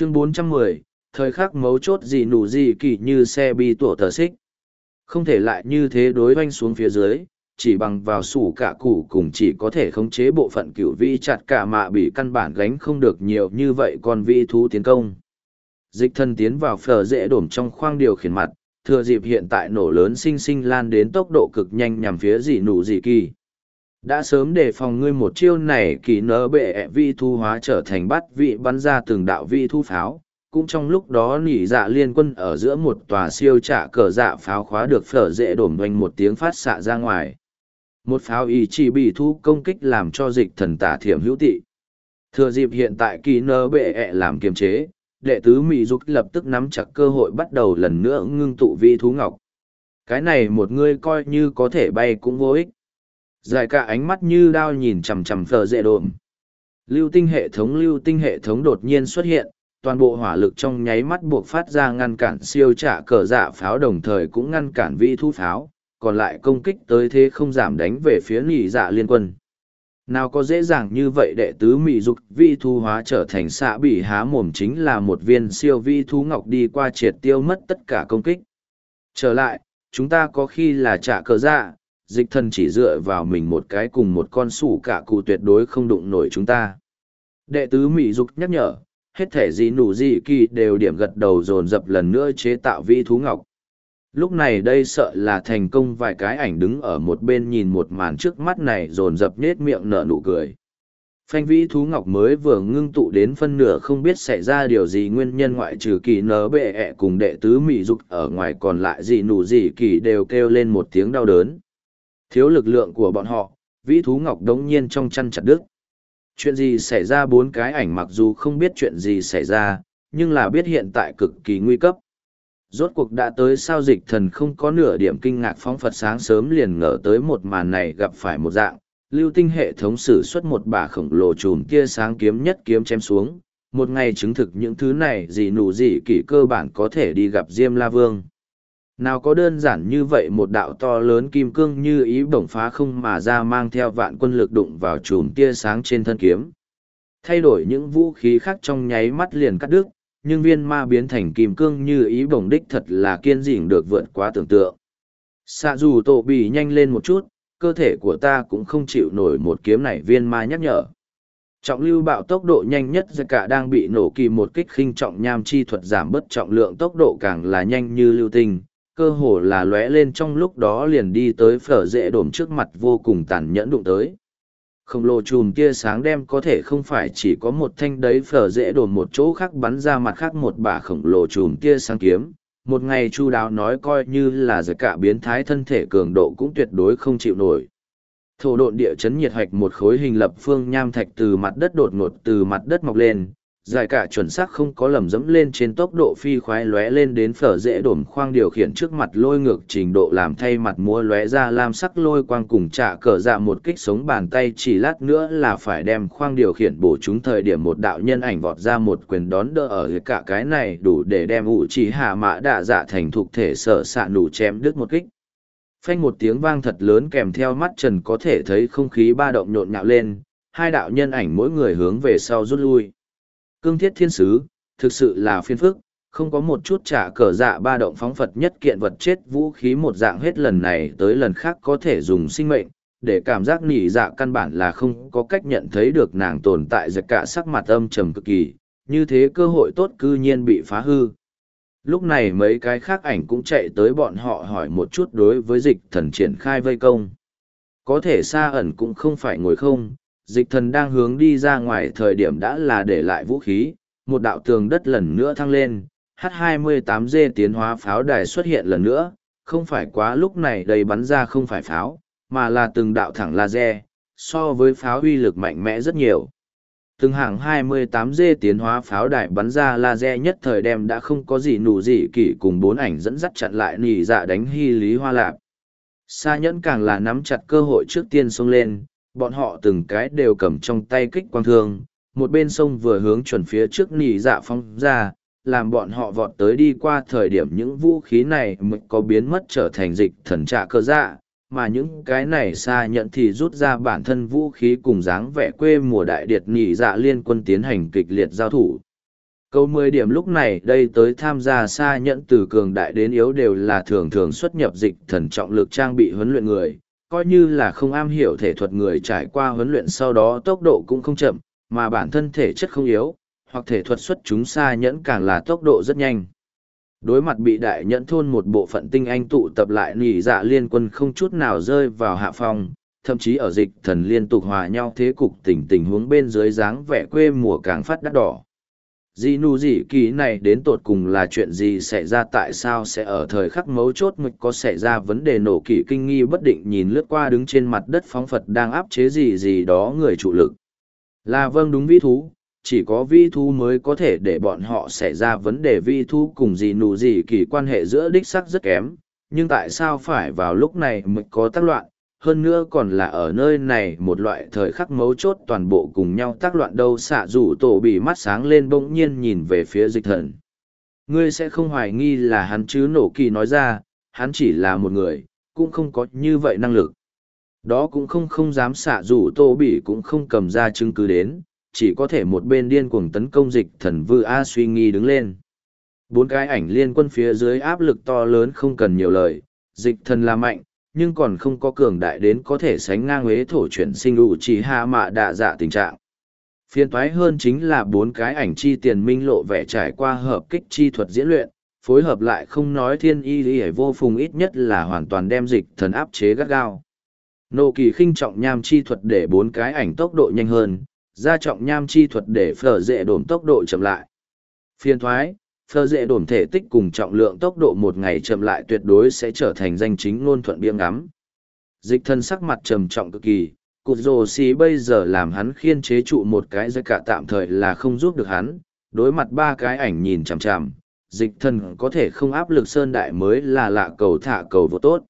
chương 410, thời khắc mấu chốt gì nụ gì kỳ như xe bi tổ tờ xích. Không thể lại như thế đối oanh xuống phía dưới, chỉ bằng vào sủ cả củ cùng chỉ có thể khống chế bộ phận cửu vi chặt cả mạ bị căn bản gánh không được nhiều như vậy còn vi thú tiến công. Dịch thân tiến vào phở dễ đổm trong khoang điều khiển mặt, thừa dịp hiện tại nổ lớn sinh sinh lan đến tốc độ cực nhanh nhằm phía dị nụ dị kỳ. Đã sớm đề phòng ngươi một chiêu này kỳ nở bệ vi thu hóa trở thành bắt vị bắn ra từng đạo vi thu pháo, cũng trong lúc đó nỉ dạ liên quân ở giữa một tòa siêu trả cờ dạ pháo khóa được phở dễ đổm doanh một tiếng phát xạ ra ngoài. Một pháo ý chỉ bị thu công kích làm cho dịch thần tả thiểm hữu tị. Thừa dịp hiện tại kỳ nơ bệ ẹ làm kiềm chế, đệ tứ Mỹ Dục lập tức nắm chặt cơ hội bắt đầu lần nữa ngưng tụ vi thú ngọc. Cái này một ngươi coi như có thể bay cũng vô ích. Dài cả ánh mắt như đao nhìn chằm chằm phờ dễ đồm. Lưu tinh hệ thống lưu tinh hệ thống đột nhiên xuất hiện, toàn bộ hỏa lực trong nháy mắt buộc phát ra ngăn cản siêu trả cờ dạ pháo đồng thời cũng ngăn cản vi thu pháo, còn lại công kích tới thế không giảm đánh về phía nỉ dạ liên quân. Nào có dễ dàng như vậy đệ tứ mị dục vi thu hóa trở thành xạ bị há mồm chính là một viên siêu vi thu ngọc đi qua triệt tiêu mất tất cả công kích. Trở lại, chúng ta có khi là trả cờ dạ, dịch thần chỉ dựa vào mình một cái cùng một con sủ cả cụ tuyệt đối không đụng nổi chúng ta. Đệ tứ Mỹ Dục nhắc nhở, hết thể gì nụ gì kỳ đều điểm gật đầu dồn dập lần nữa chế tạo vi thú ngọc. Lúc này đây sợ là thành công vài cái ảnh đứng ở một bên nhìn một màn trước mắt này dồn dập nết miệng nở nụ cười. Phanh vĩ thú ngọc mới vừa ngưng tụ đến phân nửa không biết xảy ra điều gì nguyên nhân ngoại trừ kỳ nở bệ ẹ cùng đệ tứ mỹ dục ở ngoài còn lại gì nụ gì kỳ đều kêu lên một tiếng đau đớn. Thiếu lực lượng của bọn họ, vĩ thú ngọc đống nhiên trong chăn chặt đứt. Chuyện gì xảy ra bốn cái ảnh mặc dù không biết chuyện gì xảy ra, nhưng là biết hiện tại cực kỳ nguy cấp. Rốt cuộc đã tới sao dịch thần không có nửa điểm kinh ngạc phóng Phật sáng sớm liền ngờ tới một màn này gặp phải một dạng, lưu tinh hệ thống sử xuất một bả khổng lồ chùm kia sáng kiếm nhất kiếm chém xuống, một ngày chứng thực những thứ này gì nụ gì kỷ cơ bản có thể đi gặp Diêm La Vương. Nào có đơn giản như vậy một đạo to lớn kim cương như ý bổng phá không mà ra mang theo vạn quân lực đụng vào chùm tia sáng trên thân kiếm. Thay đổi những vũ khí khác trong nháy mắt liền cắt đứt, nhưng viên ma biến thành kim cương như ý bổng đích thật là kiên dịnh được vượt quá tưởng tượng. Xạ dù tổ bì nhanh lên một chút, cơ thể của ta cũng không chịu nổi một kiếm này viên ma nhắc nhở. Trọng lưu bạo tốc độ nhanh nhất ra cả đang bị nổ kỳ một kích khinh trọng nham chi thuật giảm bớt trọng lượng tốc độ càng là nhanh như lưu tinh, cơ hồ là lóe lên trong lúc đó liền đi tới phở dễ đổm trước mặt vô cùng tàn nhẫn đụng tới. Khổng lồ chùm tia sáng đem có thể không phải chỉ có một thanh đấy phở dễ đổm một chỗ khác bắn ra mặt khác một bả khổng lồ chùm tia sáng kiếm. Một ngày chu đáo nói coi như là giật cả biến thái thân thể cường độ cũng tuyệt đối không chịu nổi. Thổ độn địa chấn nhiệt hạch một khối hình lập phương nham thạch từ mặt đất đột ngột từ mặt đất mọc lên, giải cả chuẩn xác không có lầm dẫm lên trên tốc độ phi khoái lóe lên đến phở dễ đổm khoang điều khiển trước mặt lôi ngược trình độ làm thay mặt múa lóe ra lam sắc lôi quang cùng trả cờ dạ một kích sống bàn tay chỉ lát nữa là phải đem khoang điều khiển bổ chúng thời điểm một đạo nhân ảnh vọt ra một quyền đón đỡ ở cả cái này đủ để đem ủ chỉ hạ mã đạ dạ thành thục thể sở xạ nủ chém đứt một kích. Phanh một tiếng vang thật lớn kèm theo mắt trần có thể thấy không khí ba động nhộn nhạo lên, hai đạo nhân ảnh mỗi người hướng về sau rút lui. Cương thiết thiên sứ, thực sự là phiên phức, không có một chút trả cờ dạ ba động phóng Phật nhất kiện vật chết vũ khí một dạng hết lần này tới lần khác có thể dùng sinh mệnh, để cảm giác nỉ dạ căn bản là không có cách nhận thấy được nàng tồn tại giật cả sắc mặt âm trầm cực kỳ, như thế cơ hội tốt cư nhiên bị phá hư. Lúc này mấy cái khác ảnh cũng chạy tới bọn họ hỏi một chút đối với dịch thần triển khai vây công. Có thể xa ẩn cũng không phải ngồi không, dịch thần đang hướng đi ra ngoài thời điểm đã là để lại vũ khí, một đạo tường đất lần nữa thăng lên, H-28G tiến hóa pháo đài xuất hiện lần nữa, không phải quá lúc này đầy bắn ra không phải pháo, mà là từng đạo thẳng laser, so với pháo uy lực mạnh mẽ rất nhiều. Từng hàng 28G tiến hóa pháo đài bắn ra laser nhất thời đem đã không có gì nụ gì kỷ cùng bốn ảnh dẫn dắt chặn lại nỉ dạ đánh hy lý hoa lạp. Sa nhẫn càng là nắm chặt cơ hội trước tiên xông lên, bọn họ từng cái đều cầm trong tay kích quang thương, một bên sông vừa hướng chuẩn phía trước nỉ dạ phong ra, làm bọn họ vọt tới đi qua thời điểm những vũ khí này mới có biến mất trở thành dịch thần trạ cơ dạ, mà những cái này xa nhận thì rút ra bản thân vũ khí cùng dáng vẻ quê mùa đại điệt nỉ dạ liên quân tiến hành kịch liệt giao thủ. Câu mười điểm lúc này đây tới tham gia xa nhận từ cường đại đến yếu đều là thường thường xuất nhập dịch thần trọng lực trang bị huấn luyện người, coi như là không am hiểu thể thuật người trải qua huấn luyện sau đó tốc độ cũng không chậm, mà bản thân thể chất không yếu, hoặc thể thuật xuất chúng xa nhẫn càng là tốc độ rất nhanh. Đối mặt bị đại nhẫn thôn một bộ phận tinh anh tụ tập lại nỉ dạ liên quân không chút nào rơi vào hạ phong, thậm chí ở dịch thần liên tục hòa nhau thế cục tình tình huống bên dưới dáng vẻ quê mùa càng phát đắt đỏ. Dì nụ dị kỳ này đến tột cùng là chuyện gì xảy ra tại sao sẽ ở thời khắc mấu chốt mực có xảy ra vấn đề nổ kỳ kinh nghi bất định nhìn lướt qua đứng trên mặt đất phóng Phật đang áp chế gì gì đó người trụ lực. Là vâng đúng vĩ thú, chỉ có vi thú mới có thể để bọn họ xảy ra vấn đề vi thú cùng gì nụ gì kỳ quan hệ giữa đích sắc rất kém nhưng tại sao phải vào lúc này mới có tác loạn hơn nữa còn là ở nơi này một loại thời khắc mấu chốt toàn bộ cùng nhau tác loạn đâu xạ rủ tổ bị mắt sáng lên bỗng nhiên nhìn về phía dịch thần ngươi sẽ không hoài nghi là hắn chứ nổ kỳ nói ra hắn chỉ là một người cũng không có như vậy năng lực đó cũng không không dám xạ rủ tô bị cũng không cầm ra chứng cứ đến chỉ có thể một bên điên cuồng tấn công dịch thần vư A suy nghi đứng lên. Bốn cái ảnh liên quân phía dưới áp lực to lớn không cần nhiều lời, dịch thần là mạnh, nhưng còn không có cường đại đến có thể sánh ngang huế thổ chuyển sinh đủ chỉ hạ mạ đạ dạ tình trạng. Phiên thoái hơn chính là bốn cái ảnh chi tiền minh lộ vẻ trải qua hợp kích chi thuật diễn luyện, phối hợp lại không nói thiên y lý vô phùng ít nhất là hoàn toàn đem dịch thần áp chế gắt gao. Nô kỳ khinh trọng nham chi thuật để bốn cái ảnh tốc độ nhanh hơn, gia trọng nham chi thuật để phở dễ đổm tốc độ chậm lại. Phiên thoái, phơ dễ đổm thể tích cùng trọng lượng tốc độ một ngày chậm lại tuyệt đối sẽ trở thành danh chính ngôn thuận biếng ngắm. Dịch thân sắc mặt trầm trọng cực kỳ, cụt rồ xí bây giờ làm hắn khiên chế trụ một cái giai cả tạm thời là không giúp được hắn, đối mặt ba cái ảnh nhìn chằm chằm, dịch thân có thể không áp lực sơn đại mới là lạ cầu thả cầu vô tốt.